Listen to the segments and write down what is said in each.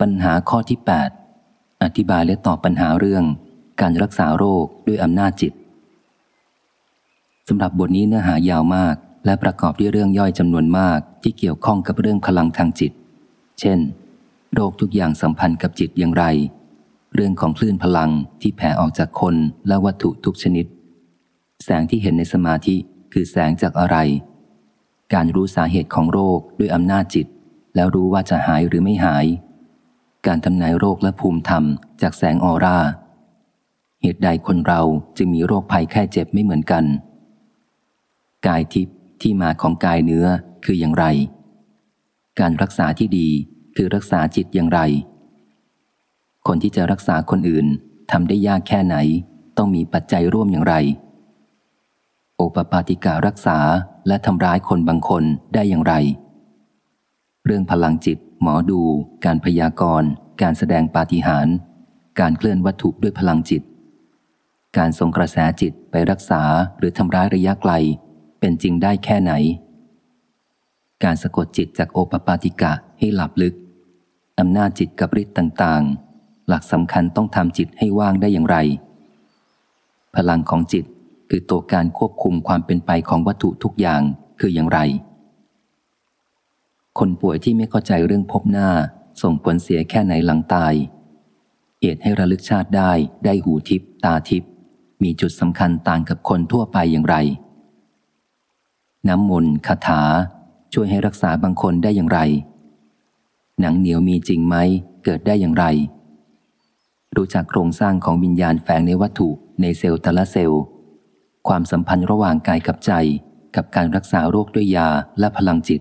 ปัญหาข้อที่ 8 อธิบายและตอบปัญหาเรื่อง การรักษาโรคด้วยอำนาจจิตสำหรับบทนี้เนื้อหายาวมาก และประกอบด้วยเรื่องย่อยจำนวนมากที่เกี่ยวข้องกับเรื่องพลังทางจิต เช่น โรคทุกอย่างสัมพันธ์กับจิตอย่างไร เรื่องของคลื่นพลังที่แผ่ออกจากคนและวัตถุทุกชนิด แสงที่เห็นในสมาธิคือแสงจากอะไร การรู้สาเหตุของโรคด้วยอำนาจจิต แล้วรู้ว่าจะหายหรือไม่หาย การทำนายโรคและภูมิธรรมจากแสงออร่า เหตุใดคนเราจึงมีโรคภัยแค่เจ็บไม่เหมือนกัน กายทิพย์ที่มาของกายเนื้อคืออย่างไร การรักษาที่ดีคือรักษาจิตอย่างไร คนที่จะรักษาคนอื่นทำได้ยากแค่ไหน ต้องมีปัจจัยร่วมอย่างไร โอปปาติการักษาและทำร้ายคนบางคนได้อย่างไร เรื่องพลังจิต หมอดู การพยากรณ์ การแสดงปาฏิหาริย์การเคลื่อนวัตถุด้วยพลังจิต การส่งกระแสจิตไปรักษาหรือทำร้ายระยะไกล เป็นจริงได้แค่ไหน การสะกดจิตจากโอปปาติกะให้หลับลึกอำนาจจิตกับฤทธิ์ต่างๆ หลักสำคัญต้องทำจิตให้ว่างได้อย่างไร พลังของจิตคือตัวการควบคุมความเป็นไปของวัตถุทุกอย่างคืออย่างไร คนป่วยที่ไม่เข้าใจเรื่องพบหน้า ส่งผลเสียแค่ไหนหลังตาย เหตุให้ระลึกชาติได้ได้หูทิพตาทิพมีจุดสำคัญต่างกับคนทั่วไปอย่างไร น้ำมนต์คาถา ช่วยให้รักษาบางคนได้อย่างไร หนังเหนียวมีจริงไหม เกิดได้อย่างไร รู้จักโครงสร้างของวิญญาณแฝงในวัตถุในเซลล์แต่ละเซลล์ ความสัมพันธ์ระหว่างกายกับใจ กับการรักษาโรคด้วยยาและพลังจิต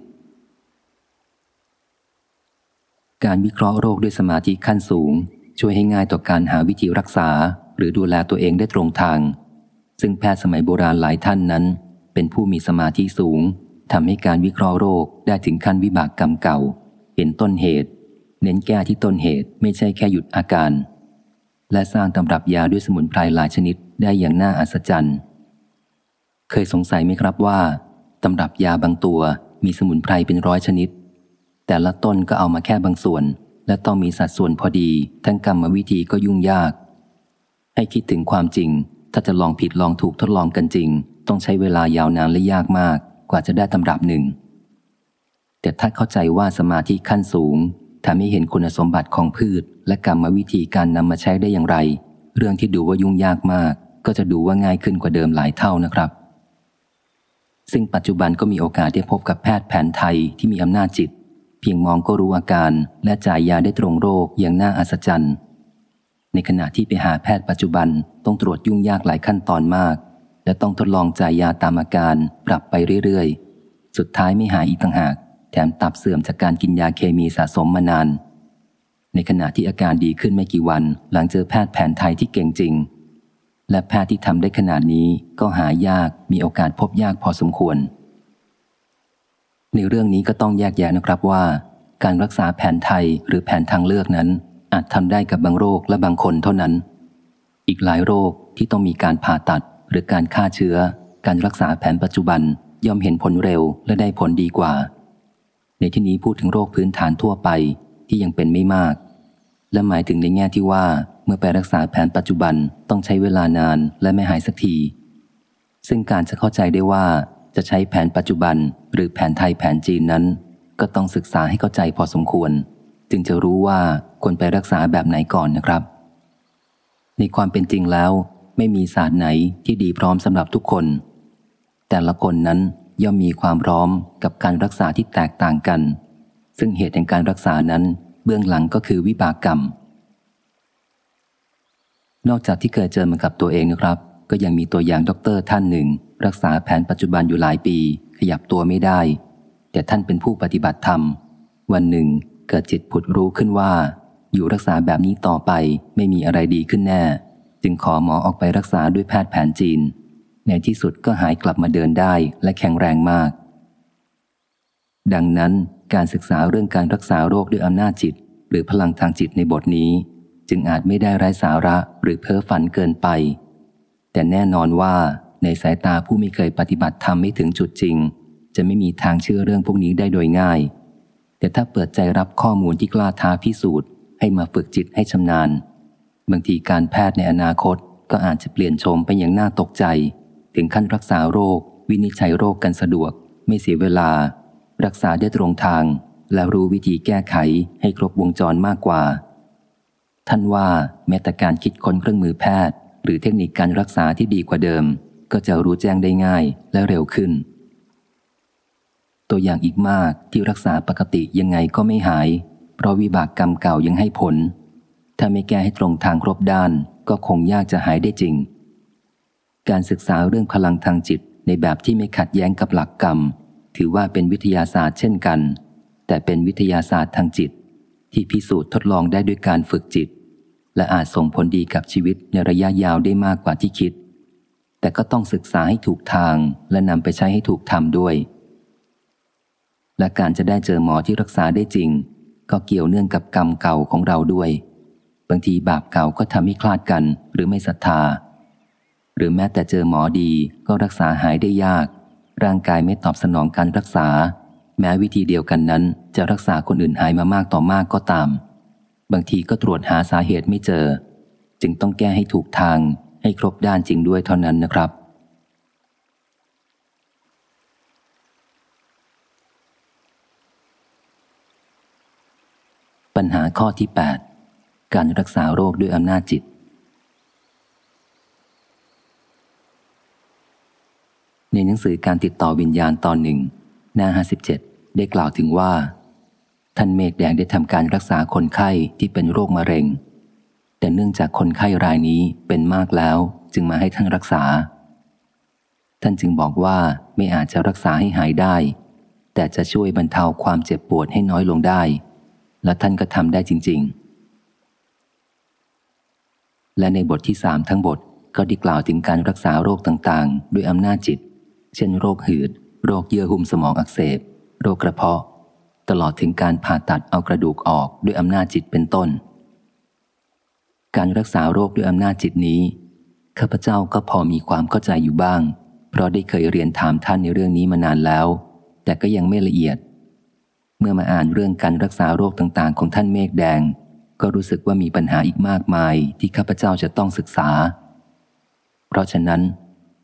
การวิเคราะห์โรคด้วยสมาธิขั้นสูง ช่วยให้ง่ายต่อการหาวิธีรักษา หรือดูแลตัวเองได้ตรงทาง ซึ่งแพทย์สมัยโบราณหลายท่านนั้น เป็นผู้มีสมาธิสูงทำให้การวิเคราะห์โรคได้ถึงขั้นวิบากกรรมเก่า เห็นต้นเหตุ เน้นแก้ที่ต้นเหตุไม่ใช่แค่หยุดอาการ และสร้างตำรับยาด้วยสมุนไพรหลายชนิดได้อย่างน่าอัศจรรย์ เคยสงสัยไหมครับว่าตำรับยาบางตัวมีสมุนไพรเป็นร้อยชนิด แต่ละต้นก็เอามาแค่บางส่วน และต้องมีสัดส่วนพอดี ทั้งกรรมวิธีก็ยุ่งยาก ให้คิดถึงความจริง ถ้าจะลองผิดลองถูกทดลองกันจริง ต้องใช้เวลายาวนานและยากมาก กว่าจะได้ตำรับหนึ่ง แต่ถ้าเข้าใจว่าสมาธิขั้นสูงทำให้เห็นคุณสมบัติของพืช และกรรมวิธีการนำมาใช้ได้อย่างไร เรื่องที่ดูว่ายุ่งยากมาก ก็จะดูว่าง่ายขึ้นกว่าเดิมหลายเท่านะครับซึ่งปัจจุบันก็มีโอกาสได้พบกับแพทย์แผนไทยที่มีอำนาจจิต เพียงมองก็รู้อาการและจ่ายยาได้ตรงโรคอย่างน่าอัศจรรย์ ในขณะที่ไปหาแพทย์ปัจจุบันต้องตรวจยุ่งยากหลายขั้นตอนมาก และต้องทดลองจ่ายยาตามอาการปรับไปเรื่อยๆ สุดท้ายไม่หายอีกต่างหาก แถมตับเสื่อมจากการกินยาเคมีสะสมมานาน ในขณะที่อาการดีขึ้นไม่กี่วัน หลังเจอแพทย์แผนไทยที่เก่งจริง และแพทย์ที่ทำได้ขนาดนี้ก็หายากมีโอกาสพบยากพอสมควร ในเรื่องนี้ก็ต้องแยกแยะนะครับว่า การรักษาแผนไทยหรือแผนทางเลือกนั้น อาจทำได้กับบางโรคและบางคนเท่านั้น อีกหลายโรคที่ต้องมีการผ่าตัดหรือการฆ่าเชื้อ การรักษาแผนปัจจุบันย่อมเห็นผลเร็วและได้ผลดีกว่า ในที่นี้พูดถึงโรคพื้นฐานทั่วไปที่ยังเป็นไม่มาก และหมายถึงในแง่ที่ว่าเมื่อไปรักษาแผนปัจจุบันต้องใช้เวลานานและไม่หายสักที ซึ่งการจะเข้าใจได้ว่า จะใช้แผนปัจจุบันหรือแผนไทยแผนจีนนั้น ก็ต้องศึกษาให้เข้าใจพอสมควร จึงจะรู้ว่าควรไปรักษาแบบไหนก่อนนะครับ ในความเป็นจริงแล้ว ไม่มีศาสตร์ไหนที่ดีพร้อมสำหรับทุกคน แต่ละคนนั้นย่อมมีความพร้อมกับการรักษาที่แตกต่างกัน ซึ่งเหตุแห่งการรักษานั้น เบื้องหลังก็คือวิบากกรรม นอกจากที่เคยเจอมากับตัวเองนะครับ ก็ยังมีตัวอย่างด็อกเตอร์ท่านหนึ่ง รักษาแผนปัจจุบันอยู่หลายปี ขยับตัวไม่ได้ แต่ท่านเป็นผู้ปฏิบัติธรรม วันหนึ่ง เกิดจิตผุดรู้ขึ้นว่า อยู่รักษาแบบนี้ต่อไปไม่มีอะไรดีขึ้นแน่ จึงขอหมอออกไปรักษาด้วยแพทย์แผนจีน ในที่สุดก็หายกลับมาเดินได้และแข็งแรงมาก ดังนั้นการศึกษาเรื่องการรักษาโรคด้วยอำนาจจิต หรือพลังทางจิตในบทนี้ จึงอาจไม่ได้ไร้สาระหรือเพ้อฝันเกินไป แต่แน่นอนว่าในสายตาผู้ไม่เคยปฏิบัติธรรมไม่ถึงจุดจริง จะไม่มีทางเชื่อเรื่องพวกนี้ได้โดยง่าย แต่ถ้าเปิดใจรับข้อมูลที่กล้าท้าพิสูจน์ให้มาฝึกจิตให้ชำนาญ บางทีการแพทย์ในอนาคตก็อาจจะเปลี่ยนโฉมไปอย่างน่าตกใจ ถึงขั้นรักษาโรค วินิจฉัยโรคกันสะดวก ไม่เสียเวลา รักษาได้ตรงทาง และรู้วิธีแก้ไขให้ครบวงจรมากกว่า ท่านว่าแม้แต่การคิดค้นเครื่องมือแพทย์ หรือเทคนิคการรักษาที่ดีกว่าเดิม ก็จะรู้แจ้งได้ง่ายและเร็วขึ้น ตัวอย่างอีกมากที่รักษาปกติยังไงก็ไม่หาย เพราะวิบากกรรมเก่ายังให้ผล ถ้าไม่แก้ให้ตรงทางครบด้าน ก็คงยากจะหายได้จริง การศึกษาเรื่องพลังทางจิตในแบบที่ไม่ขัดแย้งกับหลักกรรม ถือว่าเป็นวิทยาศาสตร์เช่นกัน แต่เป็นวิทยาศาสตร์ทางจิต ที่พิสูจน์ทดลองได้ด้วยการฝึกจิต และอาจส่งผลดีกับชีวิตในระยะยาวได้มากกว่าที่คิด แต่ก็ต้องศึกษาให้ถูกทางและนำไปใช้ให้ถูกทำด้วย และการจะได้เจอหมอที่รักษาได้จริง ก็เกี่ยวเนื่องกับกรรมเก่าของเราด้วย บางทีบาปเก่าก็ทำให้คลาดกันหรือไม่ศรัทธา หรือแม้แต่เจอหมอดีก็รักษาหายได้ยาก ร่างกายไม่ตอบสนองการรักษา แม้วิธีเดียวกันนั้นจะรักษาคนอื่นหายมามากต่อมากก็ตาม บางทีก็ตรวจหาสาเหตุไม่เจอ จึงต้องแก้ให้ถูกทางให้ครบด้านจริงด้วยเท่านั้นนะครับ ปัญหาข้อที่ 8 การรักษาโรคด้วยอำนาจจิต ในหนังสือการติดต่อวิญญาณตอนหนึ่งหน้า 57 ได้กล่าวถึงว่า ท่านเมฆแดงได้ทำการรักษาคนไข้ที่เป็นโรคมะเร็ง แต่เนื่องจากคนไข้รายนี้เป็นมากแล้วจึงมาให้ท่านรักษา ท่านจึงบอกว่าไม่อาจจะรักษาให้หายได้ แต่จะช่วยบรรเทาความเจ็บปวดให้น้อยลงได้ และท่านก็ทำได้จริง ๆ และในบทที่สามทั้งบทก็ได้กล่าวถึงการรักษาโรคต่างๆ ด้วยอำนาจจิต เช่น โรคหืด โรคเยื่อหุ้มสมองอักเสบ โรคกระเพาะ ตลอดถึงการผ่าตัดเอากระดูกออกด้วยอำนาจจิตเป็นต้น การรักษาโรคด้วยอำนาจจิตนี้ ข้าพเจ้าก็พอมีความเข้าใจอยู่บ้าง เพราะได้เคยเรียนถามท่านในเรื่องนี้มานานแล้ว แต่ก็ยังไม่ละเอียด เมื่อมาอ่านเรื่องการรักษาโรคต่างๆ ของท่านเมฆแดง ก็รู้สึกว่ามีปัญหาอีกมากมายที่ข้าพเจ้าจะต้องศึกษา เพราะฉะนั้น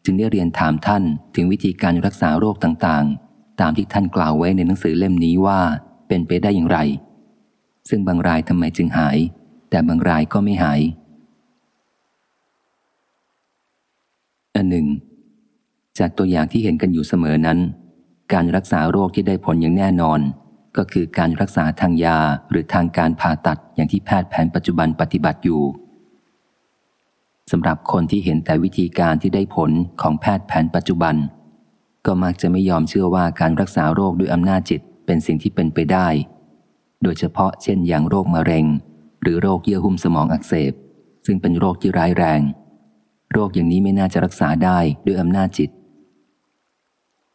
จึงได้เรียนถามท่านถึงวิธีการรักษาโรคต่างๆ ตามที่ท่านกล่าวไว้ในหนังสือเล่มนี้ว่าเป็นไปได้อย่างไร ซึ่งบางรายทำไมจึงหาย แต่บางรายก็ไม่หาย อันหนึ่ง จากตัวอย่างที่เห็นกันอยู่เสมอนั้น การรักษาโรคที่ได้ผลอย่างแน่นอน ก็คือการรักษาทางยาหรือทางการผ่าตัดอย่างที่แพทย์แผนปัจจุบันปฏิบัติอยู่สำหรับคนที่เห็นแต่วิธีการที่ได้ผลของแพทย์แผนปัจจุบัน ก็มักจะไม่ยอมเชื่อว่าการรักษาโรคด้วยอำนาจจิตเป็นสิ่งที่เป็นไปได้ โดยเฉพาะเช่นอย่างโรคมะเร็ง หรือโรคเยื่อหุ้มสมองอักเสบ ซึ่งเป็นโรคที่ร้ายแรง โรคอย่างนี้ไม่น่าจะรักษาได้ด้วยอำนาจจิต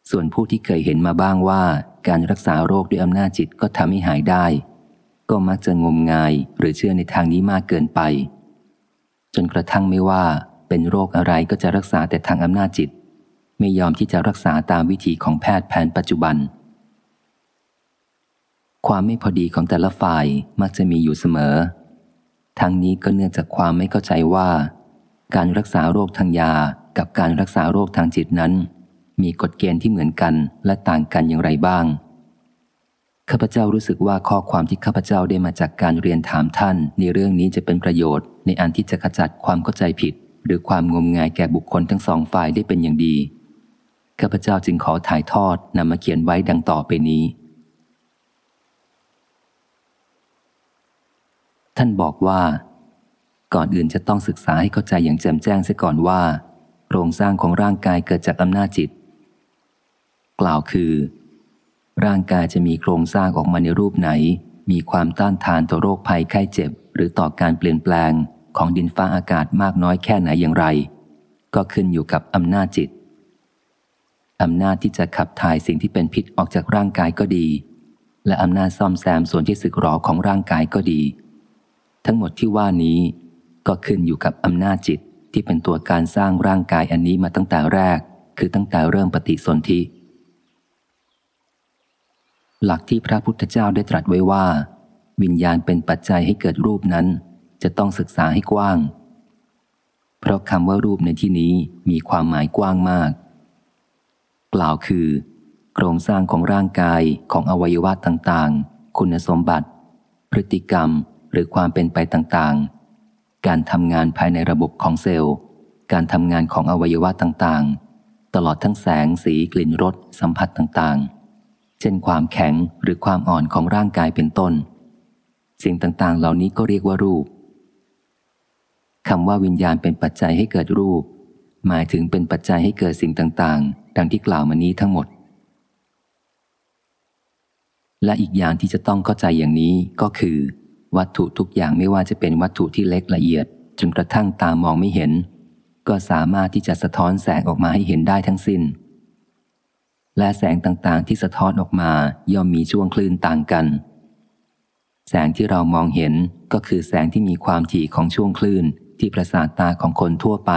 ส่วนผู้ที่เคยเห็นมาบ้างว่าการรักษาโรคด้วยอำนาจจิตก็ทำให้หายได้ ก็มักจะงมงายหรือเชื่อในทางนี้มากเกินไป จนกระทั่งไม่ว่าเป็นโรคอะไรก็จะรักษาแต่ทางอำนาจจิต ไม่ยอมที่จะรักษาตามวิธีของแพทย์แผนปัจจุบัน ความไม่พอดีของแต่ละฝ่ายมักจะมีอยู่เสมอ ทั้งนี้ก็เนื่องจากความไม่เข้าใจว่า การรักษาโรคทางยากับการรักษาโรคทางจิตนั้น มีกฎเกณฑ์ที่เหมือนกันและต่างกันอย่างไรบ้างข้าพเจ้ารู้สึกว่าข้อความที่ข้าพเจ้าได้มาจากการเรียนถามท่าน ในเรื่องนี้จะเป็นประโยชน์ ในอันที่จะขจัดความเข้าใจผิด หรือความงมงายแก่บุคคลทั้งสองฝ่ายได้เป็นอย่างดี ข้าพเจ้าจึงขอถ่ายทอดนำมาเขียนไว้ดังต่อไปนี้ ท่านบอกว่า ก่อนอื่นจะต้องศึกษาให้เข้าใจอย่างแจ่มแจ้งเสียก่อนว่า โครงสร้างของร่างกายเกิดจากอำนาจจิต กล่าวคือ ร่างกายจะมีโครงสร้างออกมาในรูปไหน มีความต้านทานต่อโรคภัยไข้เจ็บ หรือต่อการเปลี่ยนแปลงของดินฟ้าอากาศมากน้อยแค่ไหนอย่างไร ก็ขึ้นอยู่กับอำนาจจิต อำนาจที่จะขับถ่ายสิ่งที่เป็นพิษออกจากร่างกายก็ดี และอำนาจซ่อมแซมส่วนที่สึกหรอของร่างกายก็ดี ทั้งหมดที่ว่านี้ก็ขึ้นอยู่กับอำนาจจิตที่เป็นตัวการสร้างร่างกายอันนี้มาตั้งแต่แรก คือตั้งแต่เริ่มปฏิสนธิหลักที่พระพุทธเจ้าได้ตรัสไว้ว่า วิญญาณเป็นปัจจัยให้เกิดรูปนั้น จะต้องศึกษาให้กว้าง เพราะคำว่ารูปในที่นี้มีความหมายกว้างมาก กล่าวคือ โครงสร้างของร่างกายของอวัยวะต่างๆ คุณสมบัติ พฤติกรรมหรือความเป็นไปต่างๆ การทำงานภายในระบบของเซลล์ การทำงานของอวัยวะต่างๆ ตลอดทั้งแสงสีกลิ่นรสสัมผัสต่างๆ เช่นความแข็งหรือความอ่อนของร่างกายเป็นต้น สิ่งต่างๆ เหล่านี้ก็เรียกว่ารูปคำว่าวิญญาณเป็นปัจจัยให้เกิดรูป หมายถึงเป็นปัจจัยให้เกิดสิ่งต่างๆ ดังที่กล่าวมานี้ทั้งหมด และอีกอย่างที่จะต้องเข้าใจอย่างนี้ก็คือ วัตถุทุกอย่างไม่ว่าจะเป็นวัตถุที่เล็กละเอียด จนกระทั่งตามองไม่เห็น ก็สามารถที่จะสะท้อนแสงออกมาให้เห็นได้ทั้งสิ้น และแสงต่างๆที่สะท้อนออกมาย่อมมีช่วงคลื่นต่างกัน แสงที่เรามองเห็นก็คือแสงที่มีความถี่ของช่วงคลื่นที่ประสาทตาของคนทั่วไป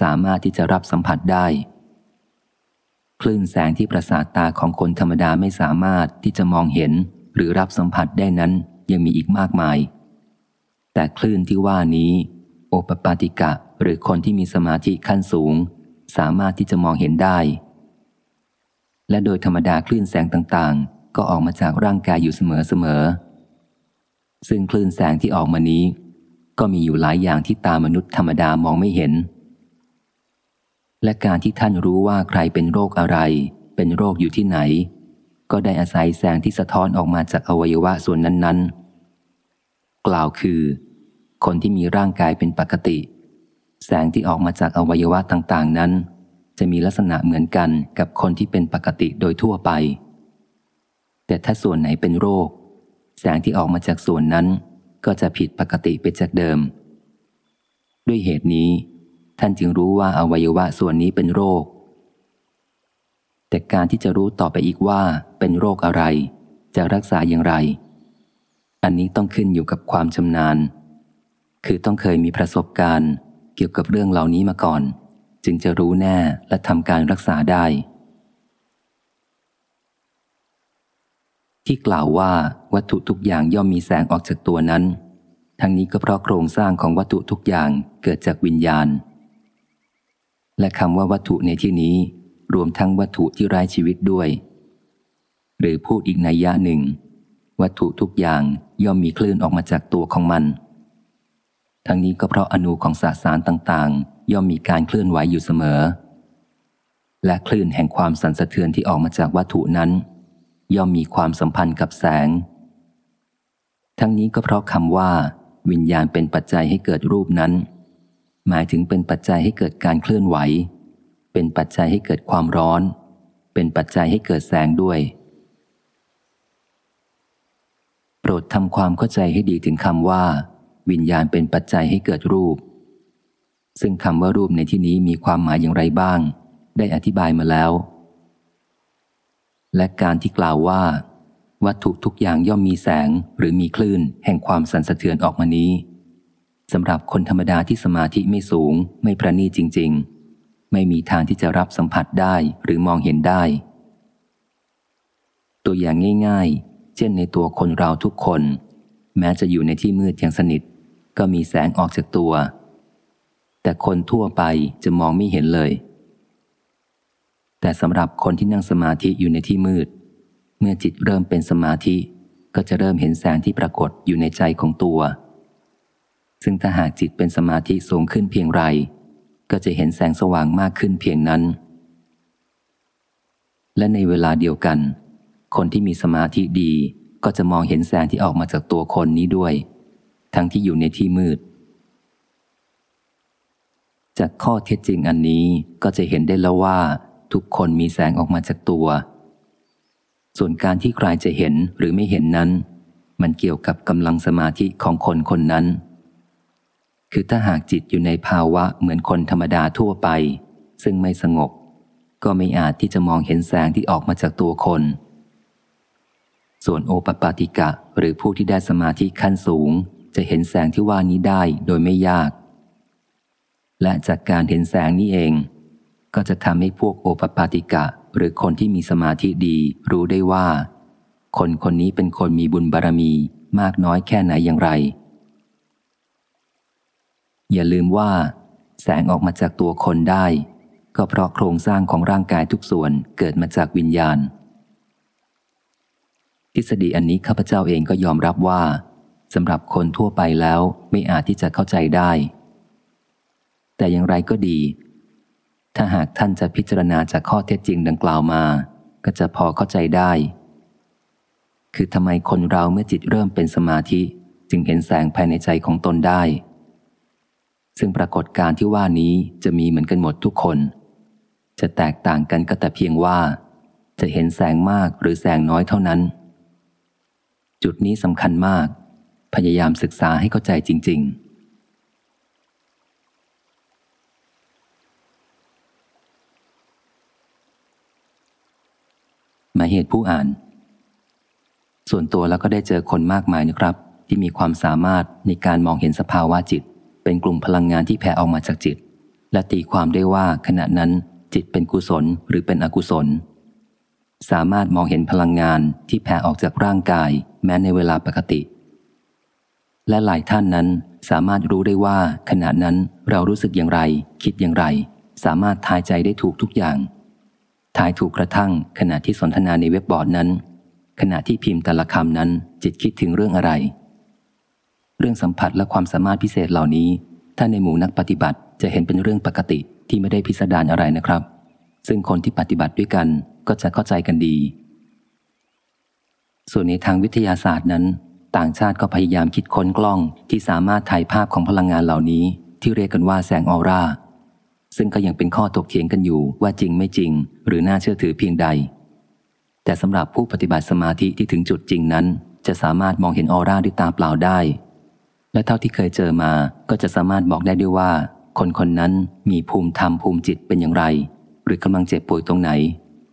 สามารถที่จะรับสัมผัสได้ คลื่นแสงที่ประสาทตาของคนธรรมดาไม่สามารถที่จะมองเห็น หรือรับสัมผัสได้นั้นยังมีอีกมากมาย แต่คลื่นที่ว่านี้ โอปปาติกะหรือคนที่มีสมาธิขั้นสูง สามารถที่จะมองเห็นได้ และโดยธรรมดาคลื่นแสงต่างๆ ก็ออกมาจากร่างกายอยู่เสมอๆซึ่งคลื่นแสงที่ออกมานี้ ก็มีอยู่หลายอย่างที่ตามนุษย์ธรรมดามองไม่เห็น และการที่ท่านรู้ว่าใครเป็นโรคอะไร เป็นโรคอยู่ที่ไหน ก็ได้อาศัยแสงที่สะท้อนออกมาจากอวัยวะส่วนนั้นๆ กล่าวคือ คนที่มีร่างกายเป็นปกติ แสงที่ออกมาจากอวัยวะต่างๆ นั้น จะมีลักษณะเหมือนกันกับคนที่เป็นปกติโดยทั่วไป แต่ถ้าส่วนไหนเป็นโรค แสงที่ออกมาจากส่วนนั้น ก็จะผิดปกติไปจากเดิม ด้วยเหตุนี้ ท่านจึงรู้ว่าอวัยวะส่วนนี้เป็นโรค แต่การที่จะรู้ต่อไปอีกว่าเป็นโรคอะไร จะรักษาอย่างไร อันนี้ต้องขึ้นอยู่กับความชำนาญ คือต้องเคยมีประสบการณ์เกี่ยวกับเรื่องเหล่านี้มาก่อน จึงจะรู้แน่และทำการรักษาได้ ที่กล่าวว่าวัตถุทุกอย่างย่อมมีแสงออกจากตัวนั้นทั้งนี้ก็เพราะโครงสร้างของวัตถุทุกอย่างเกิดจากวิญญาณ และคำว่าวัตถุในที่นี้ รวมทั้งวัตถุที่ไร้ชีวิตด้วย หรือพูดอีกในยะหนึ่ง วัตถุทุกอย่างย่อมมีคลื่นออกมาจากตัวของมัน ทั้งนี้ก็เพราะอนุของสสารต่างๆ ย่อมมีการเคลื่อนไหวอยู่เสมอ และคลื่นแห่งความสั่นสะเทือนที่ออกมาจากวัตถุนั้น ย่อมมีความสัมพันธ์กับแสง ทั้งนี้ก็เพราะคำว่า วิญญาณเป็นปัจจัยให้เกิดรูปนั้น หมายถึงเป็นปัจจัยให้เกิดการเคลื่อนไหว เป็นปัจจัยให้เกิดความร้อน เป็นปัจจัยให้เกิดแสงด้วย โปรดทำความเข้าใจให้ดีถึงคำว่า วิญญาณเป็นปัจจัยให้เกิดรูป ซึ่งคำว่ารูปในที่นี้มีความหมายอย่างไรบ้าง ได้อธิบายมาแล้ว และการที่กล่าวว่า วัตถุทุกอย่างย่อมมีแสงหรือมีคลื่นแห่งความสั่นสะเทือนออกมานี้ สำหรับคนธรรมดาที่สมาธิไม่สูง ไม่ประณีจริง ๆ ไม่มีทางที่จะรับสัมผัสได้หรือมองเห็นได้ ตัวอย่างง่าย ๆ เช่นในตัวคนเราทุกคน แม้จะอยู่ในที่มืดอย่างสนิท ก็มีแสงออกจากตัว แต่คนทั่วไปจะมองไม่เห็นเลย แต่สำหรับคนที่นั่งสมาธิอยู่ในที่มืด เมื่อจิตเริ่มเป็นสมาธิ ก็จะเริ่มเห็นแสงที่ปรากฏอยู่ในใจของตัว ซึ่งถ้าหากจิตเป็นสมาธิสูงขึ้นเพียงไร ก็จะเห็นแสงสว่างมากขึ้นเพียงนั้น และในเวลาเดียวกัน คนที่มีสมาธิดีก็จะมองเห็นแสงที่ออกมาจากตัวคนนี้ด้วย ทั้งที่อยู่ในที่มืด จากข้อเท็จจริงอันนี้ก็จะเห็นได้แล้วว่า ทุกคนมีแสงออกมาจากตัว ส่วนการที่ใครจะเห็นหรือไม่เห็นนั้น มันเกี่ยวกับกำลังสมาธิของคนคนนั้น คือถ้าหากจิตอยู่ในภาวะเหมือนคนธรรมดาทั่วไป ซึ่งไม่สงบ ก็ไม่อาจที่จะมองเห็นแสงที่ออกมาจากตัวคน ส่วนโอปปาติกะหรือผู้ที่ได้สมาธิขั้นสูง จะเห็นแสงที่ว่านี้ได้โดยไม่ยาก และจากการเห็นแสงนี้เอง ก็จะทำให้พวกโอปปาติกะ หรือคนที่มีสมาธิดีรู้ได้ว่า คนคนนี้เป็นคนมีบุญบารมีมากน้อยแค่ไหนอย่างไร อย่าลืมว่า แสงออกมาจากตัวคนได้ ก็เพราะโครงสร้างของร่างกายทุกส่วนเกิดมาจากวิญญาณ ทฤษฎีอันนี้ข้าพเจ้าเองก็ยอมรับว่าสำหรับคนทั่วไปแล้วไม่อาจที่จะเข้าใจได้ แต่อย่างไรก็ดี ถ้าหากท่านจะพิจารณาจากข้อเท็จจริงดังกล่าวมา ก็จะพอเข้าใจได้ คือทำไมคนเราเมื่อจิตเริ่มเป็นสมาธิ จึงเห็นแสงภายในใจของตนได้ ซึ่งปรากฏการที่ว่านี้จะมีเหมือนกันหมดทุกคน จะแตกต่างกันก็แต่เพียงว่า จะเห็นแสงมากหรือแสงน้อยเท่านั้น จุดนี้สำคัญมาก พยายามศึกษาให้เข้าใจจริง ๆหมายเหตุผู้อ่าน ส่วนตัวแล้วก็ได้เจอคนมากมายนะครับ ที่มีความสามารถในการมองเห็นสภาวะจิต เป็นกลุ่มพลังงานที่แผ่ออกมาจากจิต และตีความได้ว่าขณะนั้นจิตเป็นกุศลหรือเป็นอกุศล สามารถมองเห็นพลังงานที่แผ่ออกจากร่างกาย แม้ในเวลาปกติ และหลายท่านนั้นสามารถรู้ได้ว่าขณะนั้นเรารู้สึกอย่างไร คิดอย่างไร สามารถทายใจได้ถูกทุกอย่าง ทายถูกกระทั่งขณะที่สนทนาในเว็บบอร์ดนั้น ขณะที่พิมพ์แต่ละคำนั้นจิตคิดถึงเรื่องอะไร เรื่องสัมผัสและความสามารถพิเศษเหล่านี้ ถ้าในหมู่นักปฏิบัติจะเห็นเป็นเรื่องปกติที่ไม่ได้พิสดารอะไรนะครับ ซึ่งคนที่ปฏิบัติด้วยกันก็จะเข้าใจกันดี ส่วนในทางวิทยาศาสตร์นั้น ต่างชาติก็พยายามคิดค้นกล้องที่สามารถถ่ายภาพของพลังงานเหล่านี้ ที่เรียกกันว่าแสงออร่า ซึ่งก็ยังเป็นข้อตกเถียงกันอยู่ว่าจริงไม่จริง หรือน่าเชื่อถือเพียงใด แต่สำหรับผู้ปฏิบัติสมาธิที่ถึงจุดจริงนั้น จะสามารถมองเห็นออร่าด้วยตาเปล่าได้ และเท่าที่เคยเจอมาก็จะสามารถบอกได้ด้วยว่า คนคนนั้นมีภูมิธรรมภูมิจิตเป็นอย่างไร หรือกำลังเจ็บป่วยตรงไหน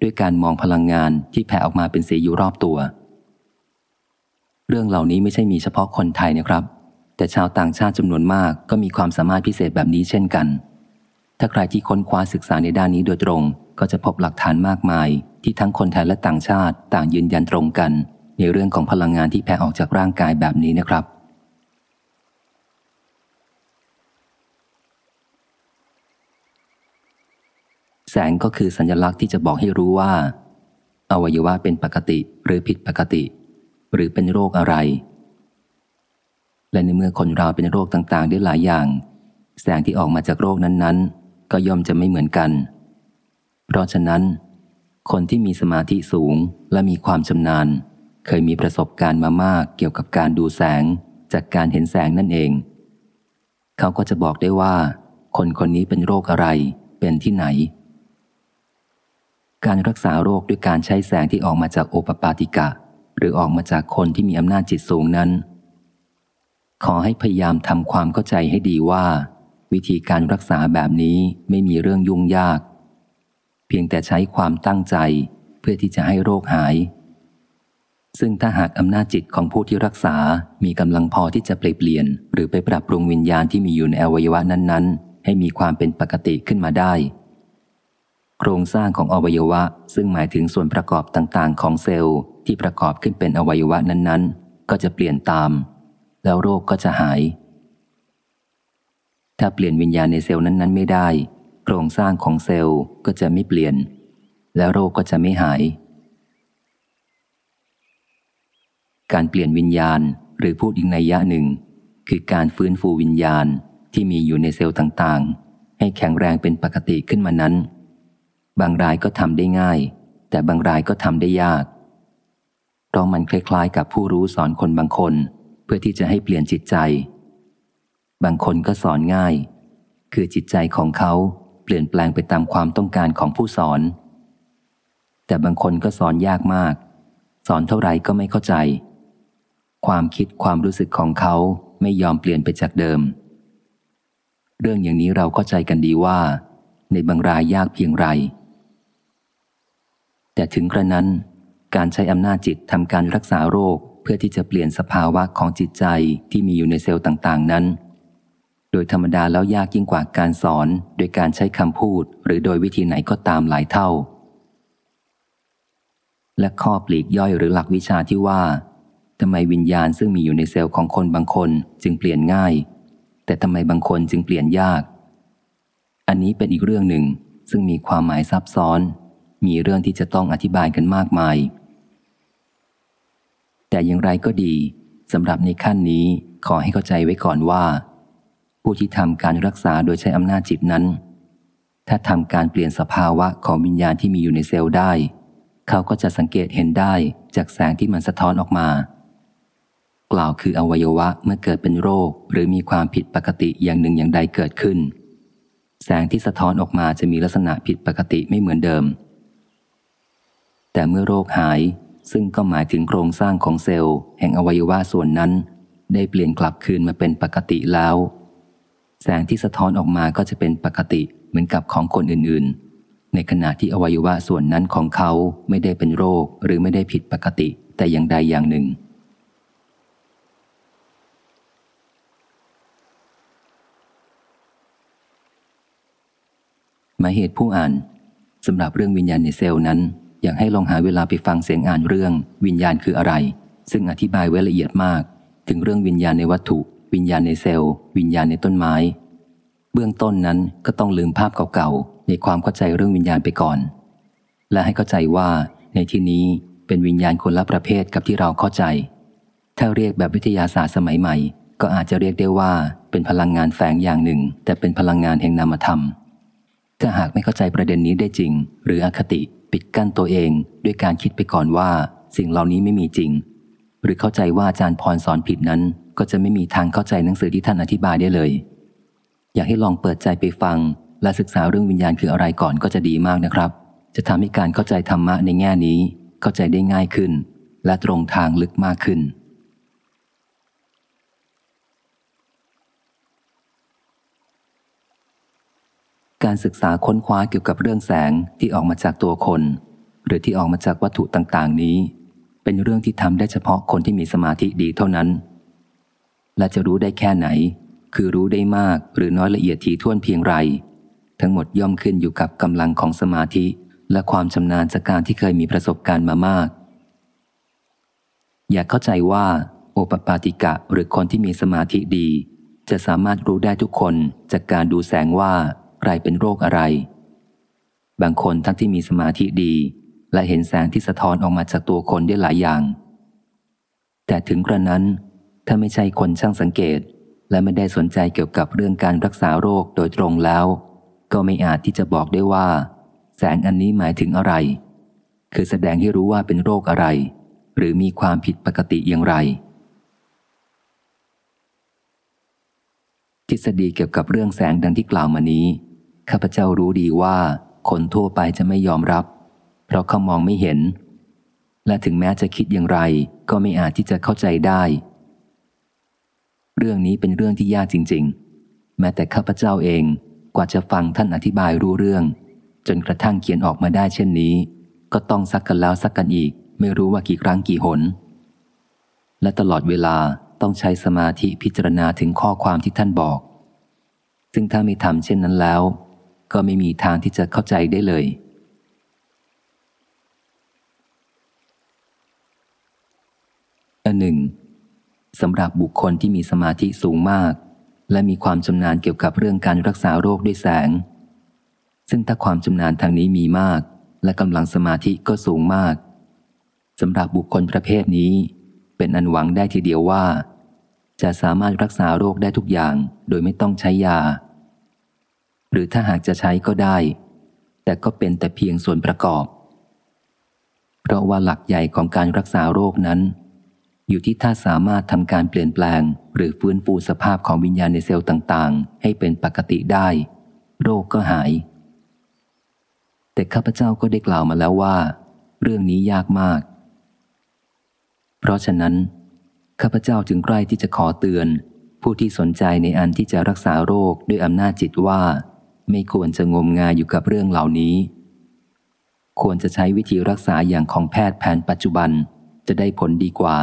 ด้วยการมองพลังงานที่แผ่ออกมาเป็นสีอยู่รอบตัว เรื่องเหล่านี้ไม่ใช่มีเฉพาะคนไทยนะครับ แต่ชาวต่างชาติจำนวนมากก็มีความสามารถพิเศษแบบนี้เช่นกัน ถ้าใครที่ค้นคว้าศึกษาในด้านนี้โดยตรง ก็จะพบหลักฐานมากมาย ที่ทั้งคนไทยและต่างชาติต่างยืนยันตรงกัน ในเรื่องของพลังงานที่แผ่ออกจากร่างกายแบบนี้นะครับ แสงก็คือสัญลักษณ์ที่จะบอกให้รู้ว่า อวัยวะเป็นปกติหรือผิดปกติ หรือเป็นโรคอะไร และในเมื่อคนเราเป็นโรคต่างๆ ได้หลายอย่าง แสงที่ออกมาจากโรคนั้นๆ ก็ย่อมจะไม่เหมือนกัน เพราะฉะนั้น คนที่มีสมาธิสูงและมีความชำนาญ เคยมีประสบการณ์มามากเกี่ยวกับการดูแสงจากการเห็นแสงนั่นเอง เขาก็จะบอกได้ว่า คนคนนี้เป็นโรคอะไรเป็นที่ไหน การรักษาโรคด้วยการใช้แสงที่ออกมาจากโอปปาติกะ หรือออกมาจากคนที่มีอำนาจจิตสูงนั้น ขอให้พยายามทำความเข้าใจให้ดีว่า วิธีการรักษาแบบนี้ไม่มีเรื่องยุ่งยาก เพียงแต่ใช้ความตั้งใจเพื่อที่จะให้โรคหาย ซึ่งถ้าหากอำนาจจิตของผู้ที่รักษา มีกำลังพอที่จะเปลี่ยน หรือไปปรับปรุงวิญญาณที่มีอยู่ในอวัยวะนั้น ๆ ให้มีความเป็นปกติขึ้นมาได้ โครงสร้างของอวัยวะ ซึ่งหมายถึงส่วนประกอบต่างๆ ของเซลล์ที่ประกอบขึ้นเป็นอวัยวะนั้นๆ ก็จะเปลี่ยนตาม แล้วโรคก็จะหาย ถ้าเปลี่ยนวิญญาณในเซลล์นั้นๆ ไม่ได้ โครงสร้างของเซลล์ก็จะไม่เปลี่ยน แล้วโรคก็จะไม่หาย การเปลี่ยนวิญญาณหรือพูดอีกในยะหนึ่ง คือการฟื้นฟูวิญญาณที่มีอยู่ในเซลล์ต่างๆ ให้แข็งแรงเป็นปกติขึ้นมานั้น บางรายก็ทำได้ง่าย แต่บางรายก็ทำได้ยาก เพราะมันคล้ายๆ กับผู้รู้สอนคนบางคน เพื่อที่จะให้เปลี่ยนจิตใจ บางคนก็สอนง่าย คือจิตใจของเขาเปลี่ยนแปลงไปตามความต้องการของผู้สอน แต่บางคนก็สอนยากมาก สอนเท่าไหร่ก็ไม่เข้าใจ ความคิดความรู้สึกของเขาไม่ยอมเปลี่ยนไปจากเดิม เรื่องอย่างนี้เราเข้าใจกันดีว่า ในบางรายยากเพียงไร แต่ถึงกระนั้น การใช้อำนาจจิตทำการรักษาโรคเพื่อที่จะเปลี่ยนสภาวะของจิตใจที่มีอยู่ในเซลล์ต่าง ๆ นั้น โดยธรรมดาแล้วยากยิ่งกว่าการสอน โดยการใช้คำพูด หรือโดยวิธีไหนก็ตามหลายเท่า และข้อปลีกย่อยหรือหลักวิชาที่ว่าทำไมวิญญาณซึ่งมีอยู่ในเซลล์ของคนบางคนจึงเปลี่ยนง่าย แต่ทำไมบางคนจึงเปลี่ยนยาก อันนี้เป็นอีกเรื่องหนึ่งซึ่งมีความหมายซับซ้อน มีเรื่องที่จะต้องอธิบายกันมากมาย แต่อย่างไรก็ดีสำหรับในขั้นนี้ขอให้เข้าใจไว้ก่อนว่า ผู้ที่ทำการรักษาโดยใช้อำนาจจิตนั้น ถ้าทำการเปลี่ยนสภาวะของวิญญาณที่มีอยู่ในเซลล์ได้ เขาก็จะสังเกตเห็นได้จากแสงที่มันสะท้อนออกมา กล่าวคืออวัยวะเมื่อเกิดเป็นโรค หรือมีความผิดปกติอย่างหนึ่งอย่างใดเกิดขึ้น แสงที่สะท้อนออกมาจะมีลักษณะผิดปกติไม่เหมือนเดิม แต่เมื่อโรคหายซึ่งก็หมายถึงโครงสร้างของเซลล์แห่งอวัยวะส่วนนั้น ได้เปลี่ยนกลับคืนมาเป็นปกติแล้ว แสงที่สะท้อนออกมาก็จะเป็นปกติเหมือนกับของคนอื่นๆ ในขณะที่อวัยวะส่วนนั้นของเขาไม่ได้เป็นโรคหรือไม่ได้ผิดปกติแต่อย่างใดอย่างหนึ่ง หมายเหตุผู้อ่านสำหรับเรื่องวิญญาณในเซลล์นั้น อยากให้ลองหาเวลาไปฟังเสียงอ่านเรื่อง วิญญาณคืออะไร ซึ่งอธิบายไว้ละเอียดมาก ถึงเรื่องวิญญาณในวัตถุ วิญญาณในเซลล์ วิญญาณในต้นไม้ เบื้องต้นนั้นก็ต้องลืมภาพเก่าๆในความเข้าใจเรื่องวิญญาณไปก่อน และให้เข้าใจว่า ในที่นี้เป็นวิญญาณคนละประเภทกับที่เราเข้าใจ ถ้าเรียกแบบวิทยาศาสตร์สมัยใหม่ ก็อาจจะเรียกได้ว่าเป็นพลังงานแฝงอย่างหนึ่ง แต่เป็นพลังงานแห่งนามธรรม ถ้าหากไม่เข้าใจประเด็นนี้ได้จริง หรืออคติ ปิดกั้นตัวเองด้วยการคิดไปก่อนว่า สิ่งเหล่านี้ไม่มีจริง หรือเข้าใจว่าอาจารย์พรสอนผิดนั้น ก็จะไม่มีทางเข้าใจหนังสือที่ท่านอธิบายได้เลย อยากให้ลองเปิดใจไปฟัง และศึกษาเรื่องวิญญาณคืออะไรก่อนก็จะดีมากนะครับ จะทำให้การเข้าใจธรรมะในแง่นี้ เข้าใจได้ง่ายขึ้น และตรงทางลึกมากขึ้น การศึกษาค้นคว้าเกี่ยวกับเรื่องแสงที่ออกมาจากตัวคน หรือที่ออกมาจากวัตถุต่างๆ นี้ เป็นเรื่องที่ทำได้เฉพาะคนที่มีสมาธิดีเท่านั้น และจะรู้ได้แค่ไหน คือรู้ได้มากหรือน้อยละเอียดถี่วนเพียงไร ทั้งหมดย่อมขึ้นอยู่กับกำลังของสมาธิ และความชำนาญจากการที่เคยมีประสบการณ์มามาก อย่าเข้าใจว่าโอปปาติกะหรือคนที่มีสมาธิดี จะสามารถรู้ได้ทุกคนจากการดูแสงว่า รเป็นโรคอะไร บางคนทั้งที่มีสมาธิดี และเห็นแสงที่สะท้อนออกมาจากตัวคนได้หลายอย่าง แต่ถึงกระนั้น ถ้าไม่ใช่คนช่างสังเกต และไม่ได้สนใจเกี่ยวกับเรื่องการรักษาโรคโดยตรงแล้ว ก็ไม่อาจที่จะบอกได้ว่า แสงอันนี้หมายถึงอะไร คือแสดงให้รู้ว่าเป็นโรคอะไร หรือมีความผิดปกติอย่างไรทฤษฎีเกี่ยวกับเรื่องแสงดังที่กล่าวมานี้ ข้าพเจ้ารู้ดีว่า คนทั่วไปจะไม่ยอมรับ เพราะเขามองไม่เห็น และถึงแม้จะคิดอย่างไร ก็ไม่อาจที่จะเข้าใจได้ เรื่องนี้เป็นเรื่องที่ยากจริง ๆ แม้แต่ข้าพเจ้าเองกว่าจะฟังท่านอธิบายรู้เรื่อง จนกระทั่งเขียนออกมาได้เช่นนี้ ก็ต้องซักกันแล้วซักกันอีก ไม่รู้ว่ากี่ครั้งกี่หน และตลอดเวลาต้องใช้สมาธิพิจารณาถึงข้อความที่ท่านบอก ซึ่งถ้าไม่ทำเช่นนั้นแล้ว ก็ไม่มีทางที่จะเข้าใจได้เลย อันหนึ่งสำหรับบุคคลที่มีสมาธิสูงมาก และมีความชำนาญเกี่ยวกับเรื่องการรักษาโรคด้วยแสง ซึ่งถ้าความชำนาญทางนี้มีมาก และกำลังสมาธิก็สูงมากสำหรับบุคคลประเภทนี้ เป็นอันหวังได้ทีเดียวว่า จะสามารถรักษาโรคได้ทุกอย่าง โดยไม่ต้องใช้ยา หรือถ้าหากจะใช้ก็ได้ แต่ก็เป็นแต่เพียงส่วนประกอบ เพราะว่าหลักใหญ่ของการรักษาโรคนั้น อยู่ที่ถ้าสามารถทำการเปลี่ยนแปลง หรือฟื้นฟูสภาพของวิญญาณในเซลล์ต่างๆ ให้เป็นปกติได้ โรคก็หาย แต่ข้าพเจ้าก็ได้กล่าวมาแล้วว่า เรื่องนี้ยากมาก เพราะฉะนั้นข้าพเจ้าจึงใกล้ที่จะขอเตือนผู้ที่สนใจในอันที่จะรักษาโรคด้วยอำนาจจิตว่า ไม่ควรจะงมงายอยู่กับเรื่องเหล่านี้ ควรจะใช้วิธีรักษาอย่างของแพทย์แผนปัจจุบันจะได้ผลดีกว่า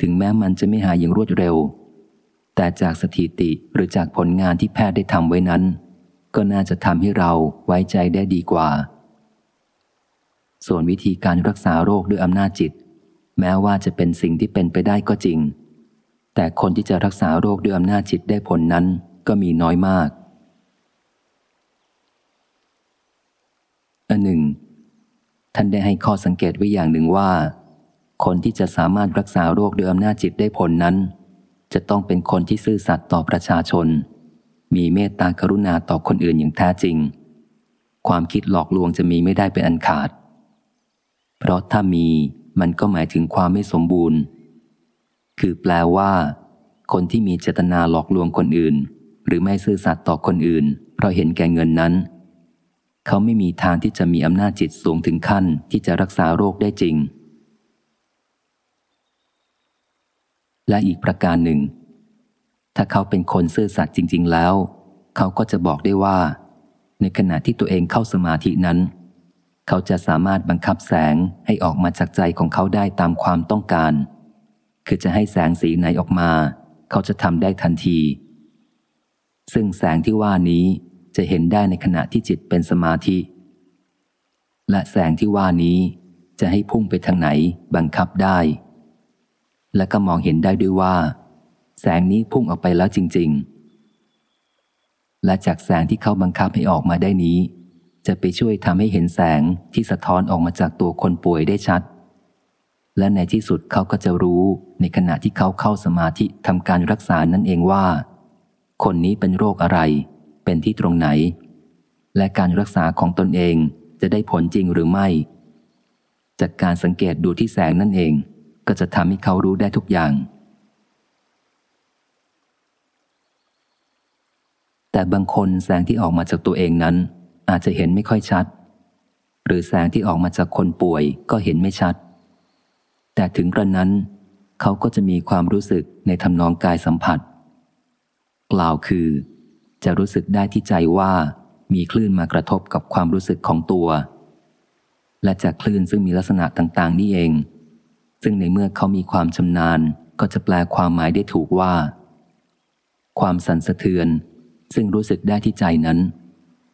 ถึงแม้มันจะไม่หายอย่างรวดเร็ว แต่จากสถิติหรือจากผลงานที่แพทย์ได้ทำไว้นั้น ก็น่าจะทำให้เราไว้ใจได้ดีกว่า ส่วนวิธีการรักษาโรคด้วยอำนาจจิต แม้ว่าจะเป็นสิ่งที่เป็นไปได้ก็จริง แต่คนที่จะรักษาโรคด้วยอำนาจจิตได้ผลนั้นก็มีน้อยมาก อันหนึ่ง ท่านได้ให้ข้อสังเกตไว้อย่างหนึ่งว่า คนที่จะสามารถรักษาโรคด้วยอำนาจจิตได้ผลนั้น จะต้องเป็นคนที่ซื่อสัตย์ต่อประชาชน มีเมตตากรุณาต่อคนอื่นอย่างแท้จริง ความคิดหลอกลวงจะมีไม่ได้เป็นอันขาด เพราะถ้ามีมันก็หมายถึงความไม่สมบูรณ์ คือแปลว่า คนที่มีเจตนาหลอกลวงคนอื่น หรือไม่ซื่อสัตย์ต่อคนอื่น เพราะเห็นแก่เงินนั้น เขาไม่มีทางที่จะมีอำนาจจิตสูงถึงขั้นที่จะรักษาโรคได้จริง และอีกประการหนึ่ง ถ้าเขาเป็นคนซื่อสัตย์จริง ๆ แล้ว เขาก็จะบอกได้ว่า ในขณะที่ตัวเองเข้าสมาธินั้น เขาจะสามารถบังคับแสงให้ออกมาจากใจของเขาได้ตามความต้องการ คือจะให้แสงสีไหนออกมา เขาจะทำได้ทันที ซึ่งแสงที่ว่านี้ จะเห็นได้ในขณะที่จิตเป็นสมาธิ และแสงที่ว่านี้จะให้พุ่งไปทางไหนบังคับได้ และก็มองเห็นได้ด้วยว่า แสงนี้พุ่งออกไปแล้วจริง ๆ และจากแสงที่เขาบังคับให้ออกมาได้นี้ จะไปช่วยทำให้เห็นแสงที่สะท้อนออกมาจากตัวคนป่วยได้ชัด และในที่สุดเขาก็จะรู้ในขณะที่เขาเข้าสมาธิทำการรักษานั่นเองว่า คนนี้เป็นโรคอะไร เป็นที่ตรงไหน และการรักษาของตนเองจะได้ผลจริงหรือไม่ จากการสังเกตดูที่แสงนั่นเอง ก็จะทำให้เขารู้ได้ทุกอย่าง แต่บางคนแสงที่ออกมาจากตัวเองนั้น อาจจะเห็นไม่ค่อยชัด หรือแสงที่ออกมาจากคนป่วยก็เห็นไม่ชัด แต่ถึงกระนั้น เขาก็จะมีความรู้สึกในทำนองกายสัมผัส กล่าวคือ จะรู้สึกได้ที่ใจว่ามีคลื่นมากระทบกับความรู้สึกของตัว และจากคลื่นซึ่งมีลักษณะต่าง ๆ นี่เอง ซึ่งในเมื่อเขามีความชำนาญก็จะแปลความหมายได้ถูกว่า ความสั่นสะเทือน ซึ่งรู้สึกได้ที่ใจนั้น